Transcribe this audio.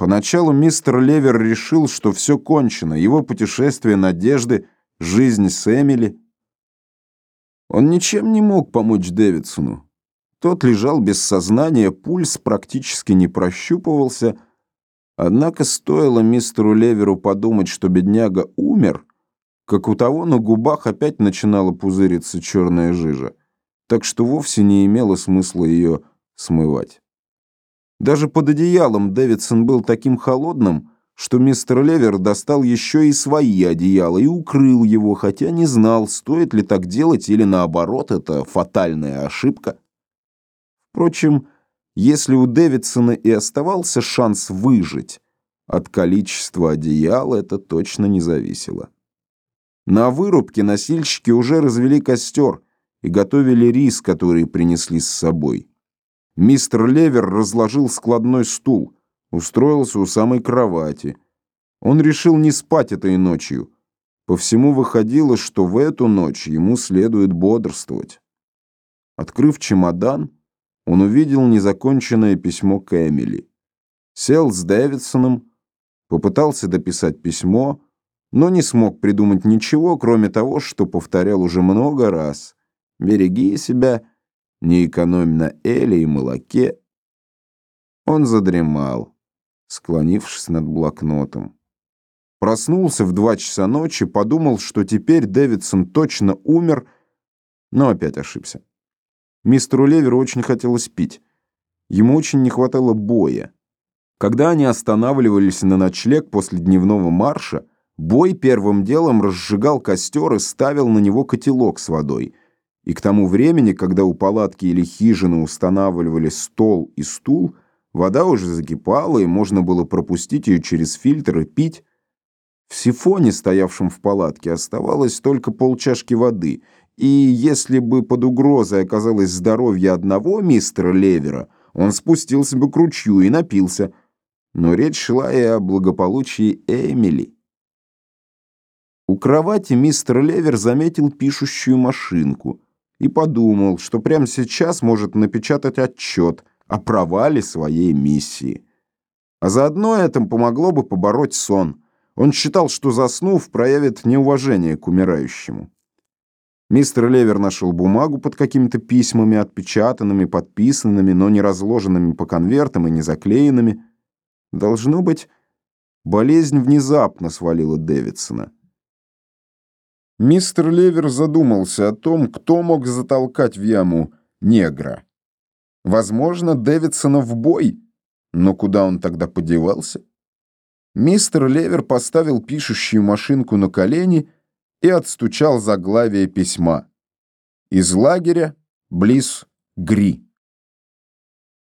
Поначалу мистер Левер решил, что все кончено, его путешествие, надежды, жизнь с Эмили. Он ничем не мог помочь Дэвидсону. Тот лежал без сознания, пульс практически не прощупывался. Однако стоило мистеру Леверу подумать, что бедняга умер, как у того на губах опять начинала пузыриться черная жижа, так что вовсе не имело смысла ее смывать. Даже под одеялом Дэвидсон был таким холодным, что мистер Левер достал еще и свои одеяла и укрыл его, хотя не знал, стоит ли так делать или наоборот, это фатальная ошибка. Впрочем, если у Дэвидсона и оставался шанс выжить, от количества одеял это точно не зависело. На вырубке носильщики уже развели костер и готовили рис, который принесли с собой. Мистер Левер разложил складной стул, устроился у самой кровати. Он решил не спать этой ночью. По всему выходило, что в эту ночь ему следует бодрствовать. Открыв чемодан, он увидел незаконченное письмо к Эмили. Сел с Дэвидсоном, попытался дописать письмо, но не смог придумать ничего, кроме того, что повторял уже много раз. «Береги себя не экономь на эле и молоке. Он задремал, склонившись над блокнотом. Проснулся в два часа ночи, подумал, что теперь Дэвидсон точно умер, но опять ошибся. Мистеру Леверу очень хотелось пить. Ему очень не хватало боя. Когда они останавливались на ночлег после дневного марша, Бой первым делом разжигал костер и ставил на него котелок с водой — и к тому времени, когда у палатки или хижины устанавливали стол и стул, вода уже закипала, и можно было пропустить ее через фильтр и пить. В сифоне, стоявшем в палатке, оставалось только полчашки воды, и если бы под угрозой оказалось здоровье одного мистера Левера, он спустился бы к ручью и напился. Но речь шла и о благополучии Эмили. У кровати мистер Левер заметил пишущую машинку — и подумал, что прямо сейчас может напечатать отчет о провале своей миссии. А заодно этим помогло бы побороть сон. Он считал, что заснув, проявит неуважение к умирающему. Мистер Левер нашел бумагу под какими-то письмами, отпечатанными, подписанными, но не разложенными по конвертам и не заклеенными. Должно быть, болезнь внезапно свалила Дэвидсона. Мистер Левер задумался о том, кто мог затолкать в яму негра. Возможно, Дэвидсона в бой, но куда он тогда подевался? Мистер Левер поставил пишущую машинку на колени и отстучал заглавие письма. Из лагеря близ Гри.